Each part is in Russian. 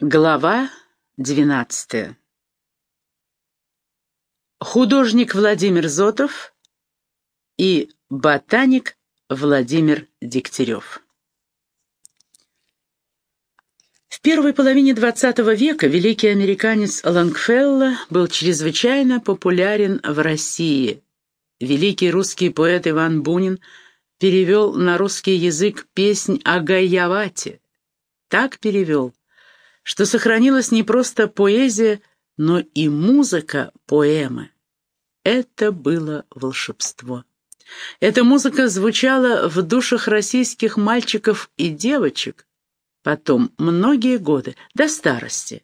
Глава двенадцатая Художник Владимир Зотов и ботаник Владимир Дегтярев В первой половине XX века великий американец Лангфелло был чрезвычайно популярен в России. Великий русский поэт Иван Бунин перевел на русский язык песнь о Гайявате. Так перевел – что сохранилась не просто поэзия, но и музыка поэмы. Это было волшебство. Эта музыка звучала в душах российских мальчиков и девочек, потом многие годы, до старости.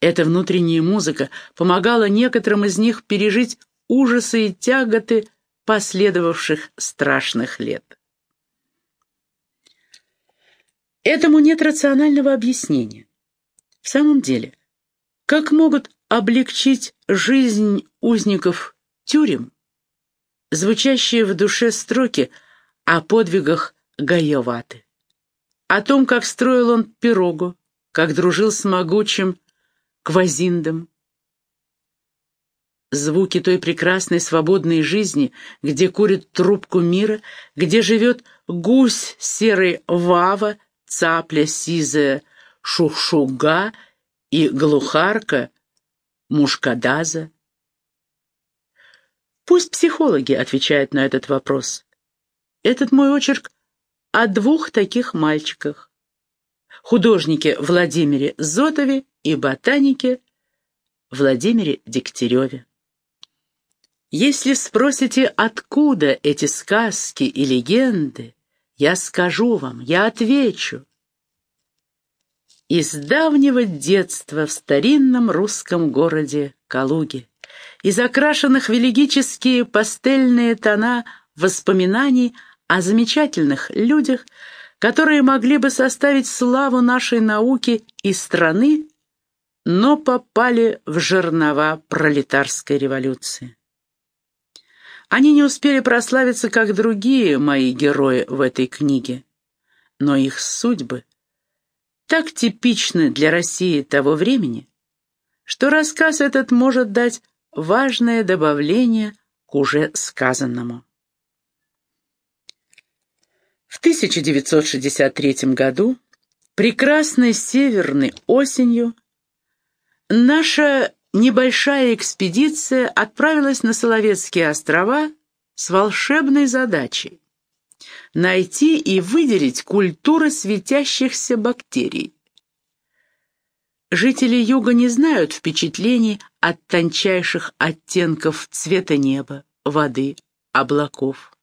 Эта внутренняя музыка помогала некоторым из них пережить ужасы и тяготы последовавших страшных лет. Этому нет рационального объяснения. В самом деле, как могут облегчить жизнь узников тюрем звучащие в душе строки о подвигах Гайоваты, о том, как строил он пирогу, как дружил с могучим Квазиндом, звуки той прекрасной свободной жизни, где курит трубку мира, где живет гусь серый Вава, цапля сизая шухшуга и глухарка мушкадаза? Пусть психологи отвечают на этот вопрос. Этот мой очерк о двух таких мальчиках. Художнике Владимире Зотове и ботанике Владимире Дегтяреве. Если спросите, откуда эти сказки и легенды, я скажу вам, я отвечу. Из давнего детства в старинном русском городе Калуге, из окрашенных в элегические пастельные тона воспоминаний о замечательных людях, которые могли бы составить славу нашей науки и страны, но попали в жернова пролетарской революции. Они не успели прославиться, как другие мои герои в этой книге, но их судьбы так типичны для России того времени, что рассказ этот может дать важное добавление к уже сказанному. В 1963 году, прекрасной северной осенью, наша небольшая экспедиция отправилась на Соловецкие острова с волшебной задачей — найти и выделить культуры светящихся бактерий. Жители юга не знают впечатлений от тончайших оттенков цвета неба, воды, облаков.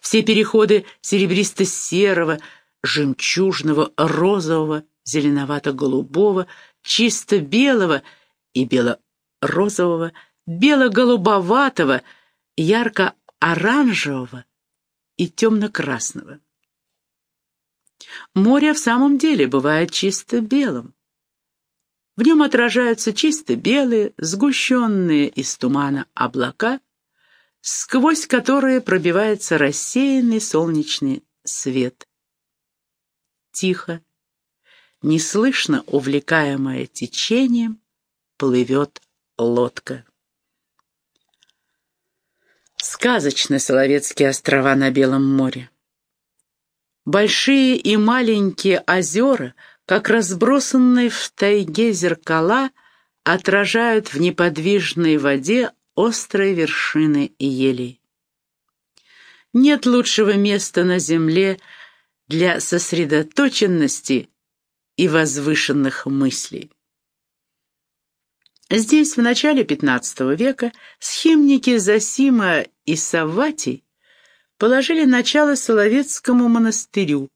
Все переходы серебристо-серого, жемчужного, розового, зеленовато-голубого, чисто белого и бело розового, бело-голубоватого, ярко-оранжевого и темно-красного. Море в самом деле бывает чисто белым. В нем отражаются чисто белые, сгущенные из тумана облака, сквозь которые пробивается рассеянный солнечный свет. Тихо, неслышно увлекаемое течением, плывет лодка. Сказочны Соловецкие острова на Белом море. Большие и маленькие озера, как разбросанные в тайге зеркала, отражают в неподвижной воде острые вершины елей. Нет лучшего места на земле для сосредоточенности и возвышенных мыслей. Здесь, в начале XV века, схимники Засима и Савватий положили начало Соловецкому монастырю,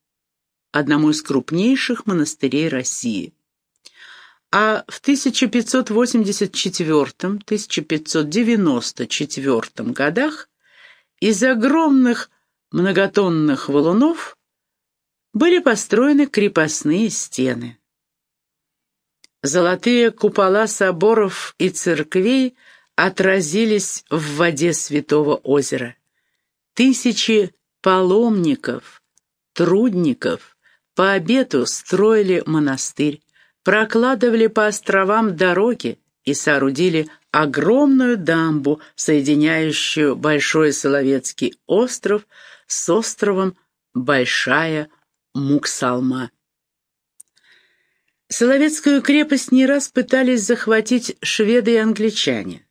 одному из крупнейших монастырей России. А в 1584-1594 годах из огромных многотонных валунов были построены крепостные стены. Золотые купола соборов и церквей отразились в воде Святого озера. Тысячи паломников, трудников по обету строили монастырь, прокладывали по островам дороги и соорудили огромную дамбу, соединяющую Большой Соловецкий остров с островом Большая Муксалма. Соловецкую крепость не раз пытались захватить шведы и англичане.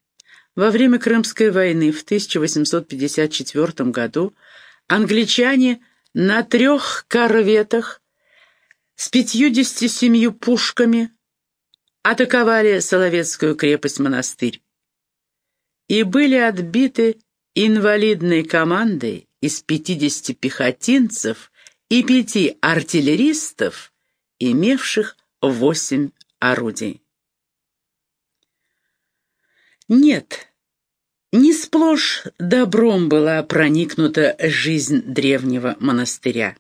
Во время Крымской войны в 1854 году англичане на трех корветах с пятьюдесятью семью пушками атаковали Соловецкую крепость-монастырь и были отбиты инвалидной командой из 50 пехотинцев и пяти артиллеристов, имевших восемь орудий. Нет, не сплошь добром была проникнута жизнь древнего монастыря.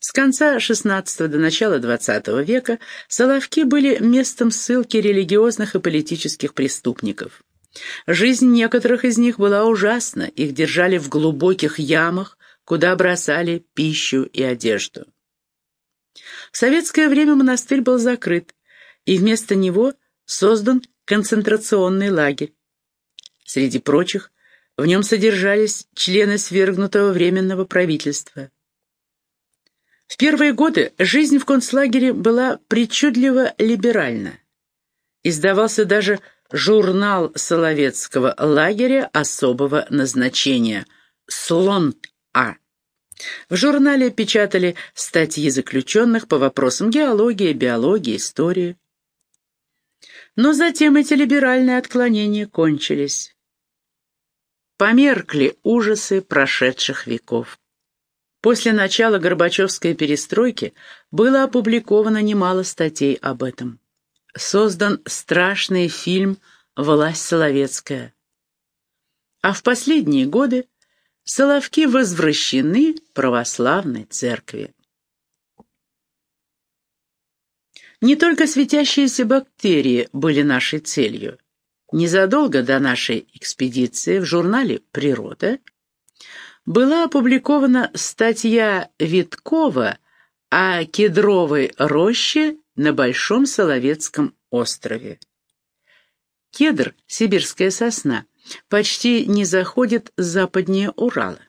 С конца XVI до начала XX века Соловки были местом ссылки религиозных и политических преступников. Жизнь некоторых из них была ужасна, их держали в глубоких ямах, куда бросали пищу и одежду. В советское время монастырь был закрыт, и вместо него создан концентрационный лагерь. Среди прочих, в нем содержались члены свергнутого временного правительства. В первые годы жизнь в концлагере была причудливо либеральна. Издавался даже журнал Соловецкого лагеря особого назначения «Слон А». В журнале печатали статьи заключенных по вопросам геологии, биологии, истории. Но затем эти либеральные отклонения кончились. Померкли ужасы прошедших веков. После начала Горбачевской перестройки было опубликовано немало статей об этом. Создан страшный фильм «Власть Соловецкая». А в последние годы Соловки возвращены православной церкви. Не только светящиеся бактерии были нашей целью. Незадолго до нашей экспедиции в журнале «Природа» была опубликована статья Виткова о кедровой роще на Большом Соловецком острове. Кедр, сибирская сосна, почти не заходит западнее Урала.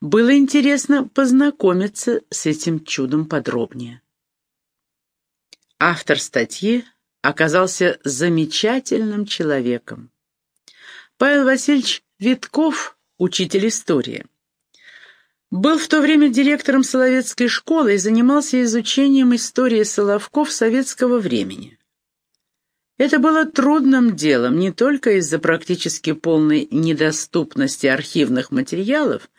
Было интересно познакомиться с этим чудом подробнее. Автор статьи оказался замечательным человеком. Павел Васильевич Витков учитель истории. Был в то время директором Соловецкой школы и занимался изучением истории Соловков советского времени. Это было трудным делом не только из-за практически полной недоступности архивных материалов,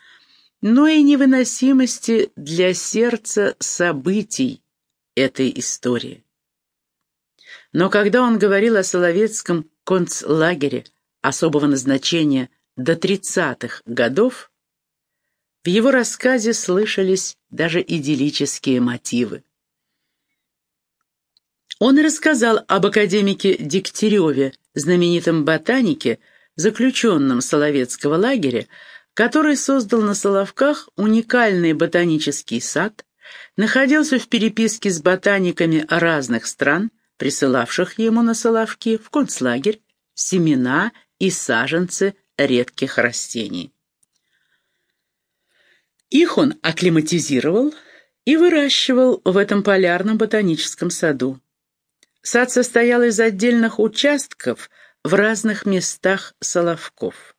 но и невыносимости для сердца событий этой истории. Но когда он говорил о Соловецком концлагере особого назначения до 30-х годов в его рассказе слышались даже идиллические мотивы. Он рассказал об академике Дегтяреве, знаменитом ботанике, заключенном Соловецкого лагеря, который создал на Соловках уникальный ботанический сад, находился в переписке с ботаниками разных стран, присылавших ему на Соловки в концлагерь семена и саженцы редких растений. Их он акклиматизировал и выращивал в этом полярном ботаническом саду. Сад состоял из отдельных участков в разных местах Соловков.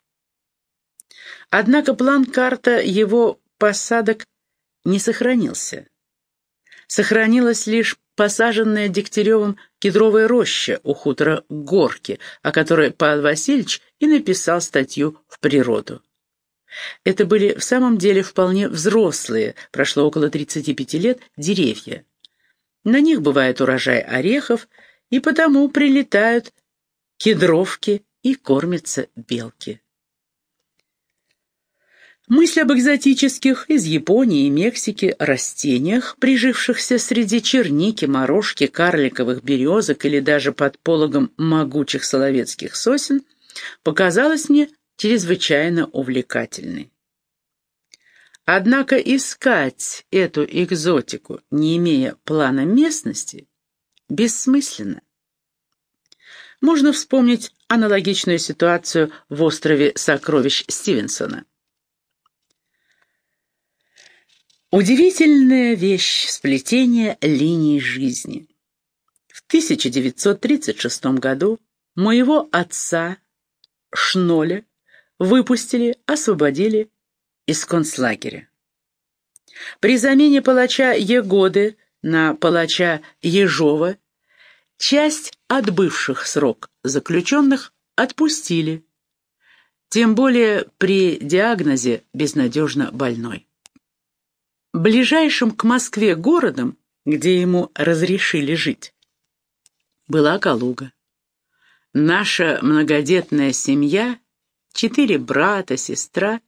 Однако план-карта его посадок не сохранился. Сохранилась лишь посаженная Дегтяревым кедровая роща у хутора Горки, о которой Павел Васильевич и написал статью в «Природу». Это были в самом деле вполне взрослые, прошло около 35 лет, деревья. На них бывает урожай орехов, и потому прилетают кедровки и кормятся белки. Мысль об экзотических из Японии и Мексики растениях, прижившихся среди черники, морожки, карликовых березок или даже под пологом могучих соловецких сосен, показалась мне чрезвычайно увлекательной. Однако искать эту экзотику, не имея плана местности, бессмысленно. Можно вспомнить аналогичную ситуацию в острове сокровищ Стивенсона. Удивительная вещь сплетения линий жизни. В 1936 году моего отца, Шноля, выпустили, освободили из концлагеря. При замене палача Егоды на палача Ежова часть отбывших срок заключенных отпустили, тем более при диагнозе безнадежно больной. Ближайшим к Москве городом, где ему разрешили жить, была Калуга. Наша многодетная семья, четыре брата, сестра,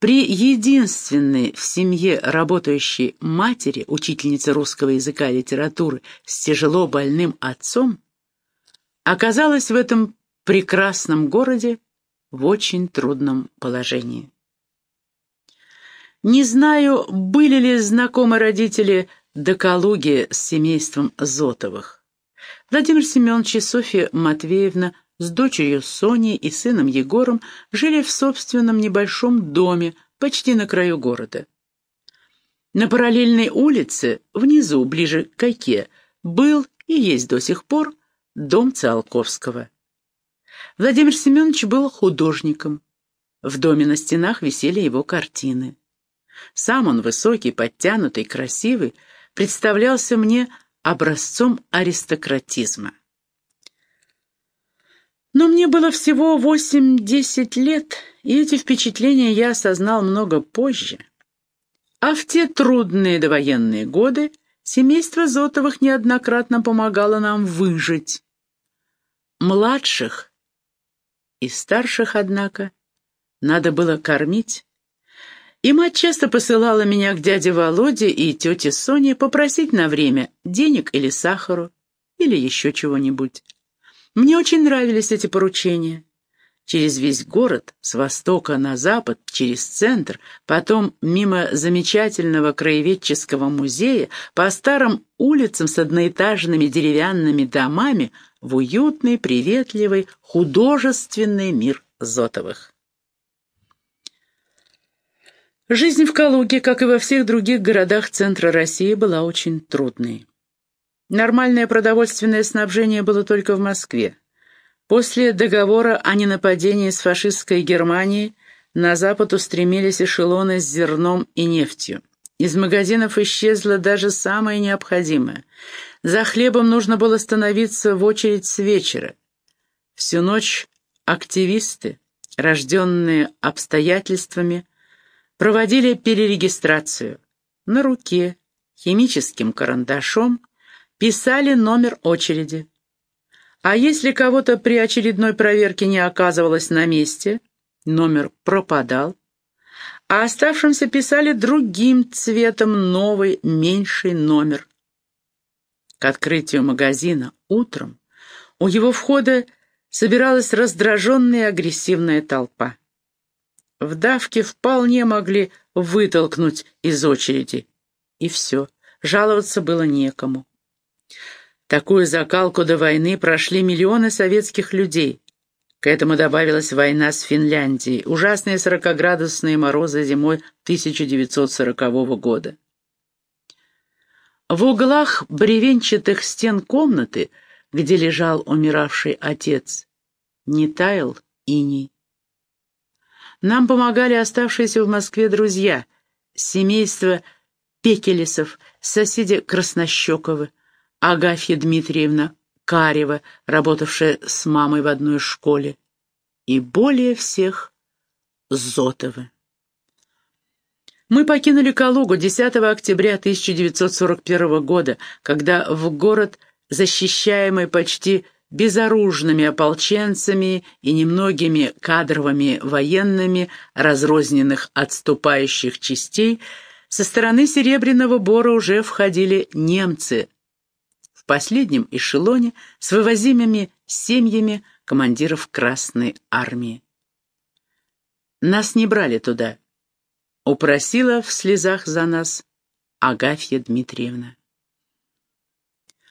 при единственной в семье работающей матери, учительнице русского языка и литературы, с тяжело больным отцом, оказалась в этом прекрасном городе в очень трудном положении. Не знаю, были ли знакомы родители до Калуги с семейством Зотовых. Владимир Семенович и Софья Матвеевна с дочерью Соней и сыном Егором жили в собственном небольшом доме почти на краю города. На параллельной улице, внизу, ближе к Оке, был и есть до сих пор дом Циолковского. Владимир Семенович был художником. В доме на стенах висели его картины. Сам он высокий, подтянутый, красивый, представлялся мне образцом аристократизма. Но мне было всего восемь-десять лет, и эти впечатления я осознал много позже. А в те трудные довоенные годы семейство Зотовых неоднократно помогало нам выжить. Младших и старших, однако, надо было кормить и мать часто посылала меня к дяде Володе и тете Соне попросить на время денег или сахару, или еще чего-нибудь. Мне очень нравились эти поручения. Через весь город, с востока на запад, через центр, потом мимо замечательного краеведческого музея, по старым улицам с одноэтажными деревянными домами, в уютный, приветливый, художественный мир Зотовых. Жизнь в Калуге, как и во всех других городах центра России, была очень трудной. Нормальное продовольственное снабжение было только в Москве. После договора о ненападении с фашистской Германией на запад устремились эшелоны с зерном и нефтью. Из магазинов исчезло даже самое необходимое. За хлебом нужно было становиться в очередь с вечера. Всю ночь активисты, рожденные обстоятельствами, проводили перерегистрацию. На руке, химическим карандашом, писали номер очереди. А если кого-то при очередной проверке не оказывалось на месте, номер пропадал, а оставшимся писали другим цветом новый, меньший номер. К открытию магазина утром у его входа собиралась раздраженная агрессивная толпа. В давке вполне могли вытолкнуть из очереди. И все, жаловаться было некому. Такую закалку до войны прошли миллионы советских людей. К этому добавилась война с Финляндией, ужасные сорокоградусные морозы зимой 1940 года. В углах бревенчатых стен комнаты, где лежал умиравший отец, не таял иней. Нам помогали оставшиеся в Москве друзья, семейство Пекелесов, соседи Краснощековы, Агафья Дмитриевна Карева, работавшая с мамой в одной школе, и более всех Зотовы. Мы покинули Калугу 10 октября 1941 года, когда в город, защищаемый почти безоружными ополченцами и немногими кадровыми военными разрозненных отступающих частей, со стороны Серебряного Бора уже входили немцы. Последнем эшелоне с вывозимыми семьями командиров Красной Армии. Нас не брали туда. Упросила в слезах за нас Агафья Дмитриевна.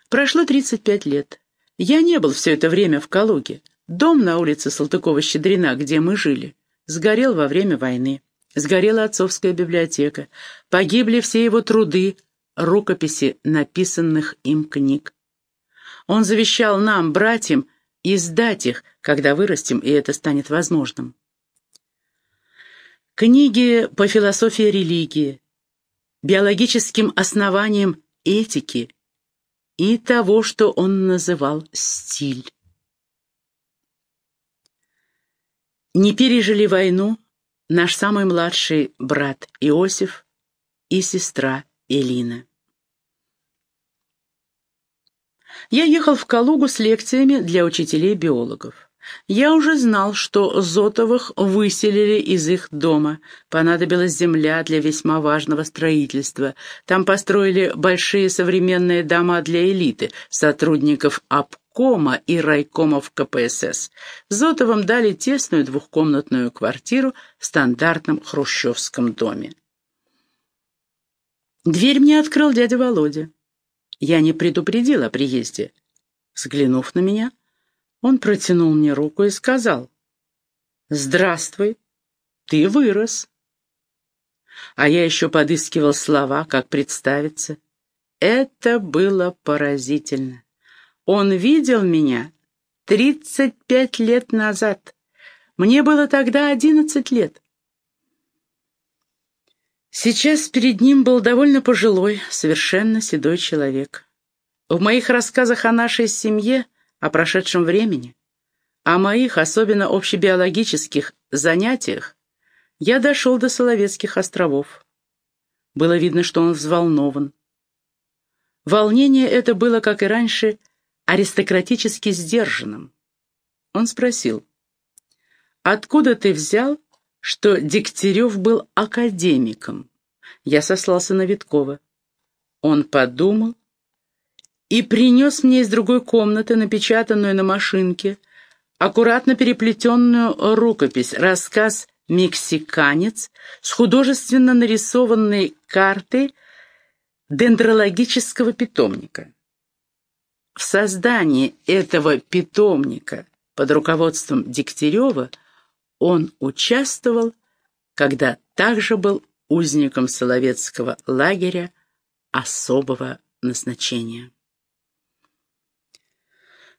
Прошло 35 лет. Я не был все это время в Калуге. Дом на улице Салтыкова-Щедрина, где мы жили, сгорел во время войны. Сгорела отцовская библиотека. Погибли все его труды, рукописи написанных им книг. Он завещал нам, братьям, издать их, когда вырастем, и это станет возможным. Книги по философии религии, биологическим основаниям этики и того, что он называл стиль. Не пережили войну наш самый младший брат Иосиф и сестра Элина. Я ехал в Калугу с лекциями для учителей-биологов. Я уже знал, что Зотовых выселили из их дома. Понадобилась земля для весьма важного строительства. Там построили большие современные дома для элиты, сотрудников обкома и райкомов КПСС. Зотовым дали тесную двухкомнатную квартиру в стандартном хрущевском доме. Дверь мне открыл дядя Володя. Я не предупредил о приезде. Взглянув на меня, он протянул мне руку и сказал, «Здравствуй, ты вырос». А я еще подыскивал слова, как представиться. Это было поразительно. Он видел меня тридцать пять лет назад. Мне было тогда одиннадцать лет. Сейчас перед ним был довольно пожилой, совершенно седой человек. В моих рассказах о нашей семье, о прошедшем времени, о моих, особенно общебиологических, занятиях, я дошел до Соловецких островов. Было видно, что он взволнован. Волнение это было, как и раньше, аристократически сдержанным. Он спросил, «Откуда ты взял, что Дегтярев был академиком. Я сослался на Виткова. Он подумал и принес мне из другой комнаты, напечатанную на машинке, аккуратно переплетенную рукопись, рассказ «Мексиканец» с художественно нарисованной картой дендрологического питомника. В создании этого питомника под руководством Дегтярева – он участвовал, когда также был узником Соловецкого лагеря особого назначения.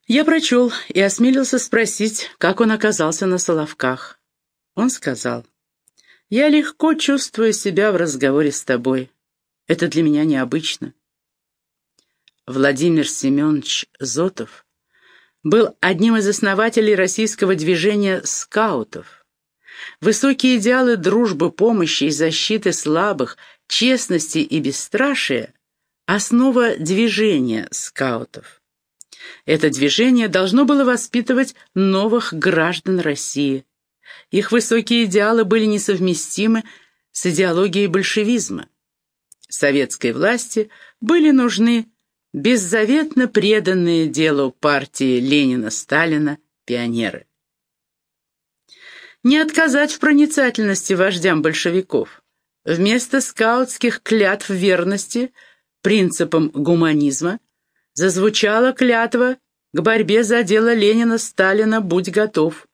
Я прочел и осмелился спросить, как он оказался на Соловках. Он сказал, «Я легко чувствую себя в разговоре с тобой. Это для меня необычно». Владимир Семенович Зотов был одним из основателей российского движения скаутов. Высокие идеалы дружбы, помощи и защиты слабых, честности и бесстрашия – основа движения скаутов. Это движение должно было воспитывать новых граждан России. Их высокие идеалы были несовместимы с идеологией большевизма. Советской власти были нужны беззаветно преданные делу партии Ленина-Сталина пионеры. Не отказать в проницательности вождям большевиков. Вместо скаутских клятв верности принципам гуманизма зазвучала клятва к борьбе за дело Ленина-Сталина «Будь готов».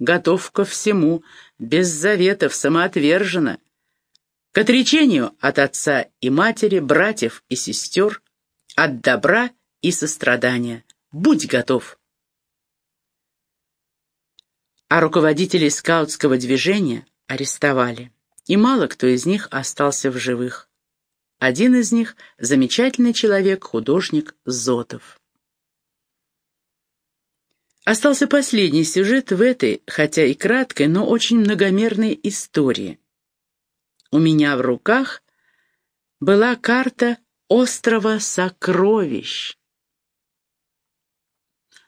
Готов ко всему, без заветов, самоотверженно. К отречению от отца и матери, братьев и сестер, от добра и сострадания. Будь готов. А руководителей скаутского движения арестовали, и мало кто из них остался в живых. Один из них — замечательный человек, художник Зотов. Остался последний сюжет в этой, хотя и краткой, но очень многомерной истории. У меня в руках была карта острова сокровищ.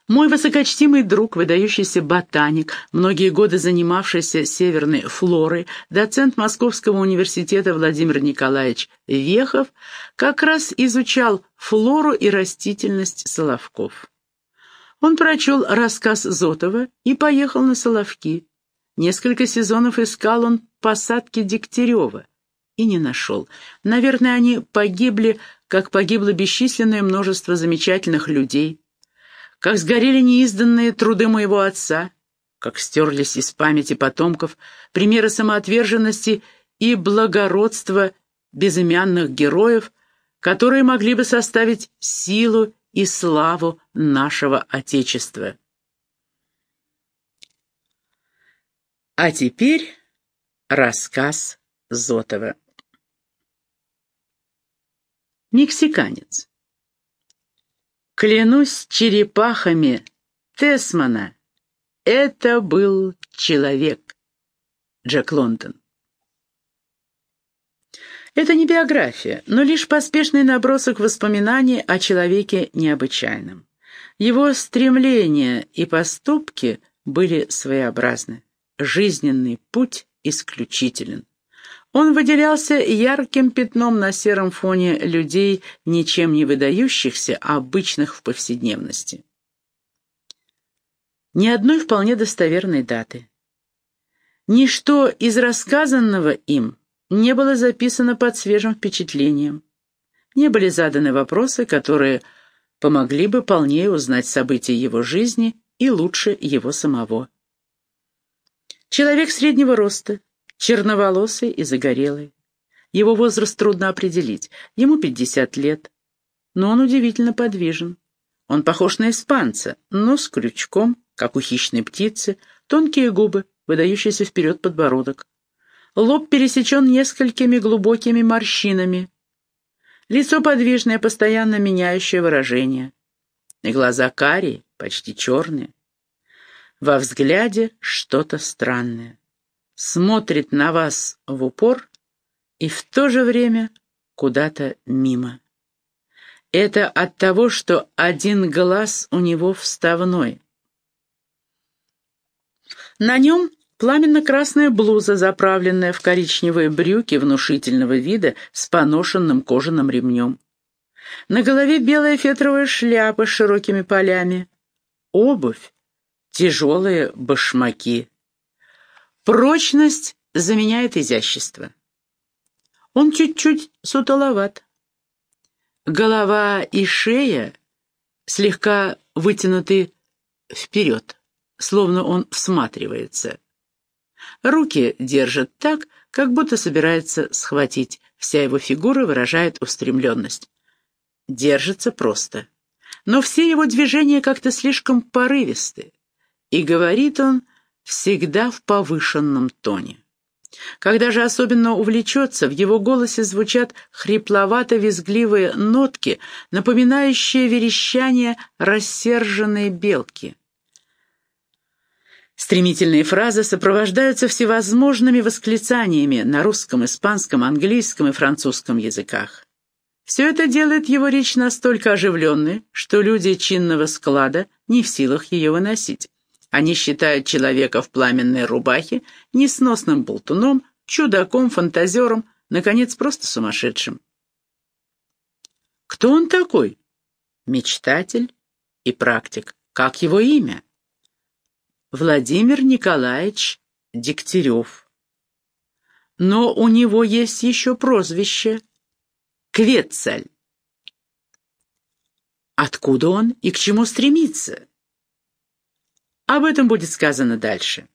Мой высокочтимый друг, выдающийся ботаник, многие годы занимавшийся северной флорой, доцент Московского университета Владимир Николаевич Вехов, как раз изучал флору и растительность Соловков. Он прочел рассказ Зотова и поехал на Соловки. Несколько сезонов искал он посадки Дегтярева и не нашел. Наверное, они погибли, как погибло бесчисленное множество замечательных людей, как сгорели неизданные труды моего отца, как стерлись из памяти потомков примеры самоотверженности и благородства безымянных героев, которые могли бы составить силу и славу нашего Отечества. А теперь рассказ Зотова. Мексиканец. Клянусь черепахами Тесмана, это был человек. Джек Лондон. Это не биография, но лишь поспешный набросок воспоминаний о человеке необычайном. Его стремления и поступки были своеобразны. Жизненный путь исключителен. Он выделялся ярким пятном на сером фоне людей, ничем не выдающихся, а обычных в повседневности. Ни одной вполне достоверной даты. Ничто из рассказанного им не было записано под свежим впечатлением. Не были заданы вопросы, которые помогли бы полнее узнать события его жизни и лучше его самого. Человек среднего роста, черноволосый и загорелый. Его возраст трудно определить. Ему 50 лет, но он удивительно подвижен. Он похож на испанца, но с крючком, как у хищной птицы, тонкие губы, выдающийся вперед подбородок. Лоб пересечен несколькими глубокими морщинами. Лицо подвижное, постоянно меняющее выражение. И глаза карие, почти черные. Во взгляде что-то странное. Смотрит на вас в упор и в то же время куда-то мимо. Это от того, что один глаз у него вставной. На нем Пламенно-красная блуза, заправленная в коричневые брюки внушительного вида с поношенным кожаным ремнем. На голове белая фетровая шляпа с широкими полями. Обувь, тяжелые башмаки. Прочность заменяет изящество. Он чуть-чуть сутуловат. Голова и шея слегка вытянуты вперед, словно он всматривается. Руки держит так, как будто собирается схватить. Вся его фигура выражает устремленность. Держится просто. Но все его движения как-то слишком порывисты. И говорит он всегда в повышенном тоне. Когда же особенно увлечется, в его голосе звучат хрипловато-визгливые нотки, напоминающие верещание рассерженной белки. Стремительные фразы сопровождаются всевозможными восклицаниями на русском, испанском, английском и французском языках. Все это делает его речь настолько оживленной, что люди чинного склада не в силах ее выносить. Они считают человека в пламенной рубахе несносным болтуном, чудаком, фантазером, наконец, просто сумасшедшим. Кто он такой? Мечтатель и практик. Как его имя? Владимир Николаевич Дегтярев. Но у него есть еще прозвище Квецаль. Откуда он и к чему стремится? Об этом будет сказано дальше.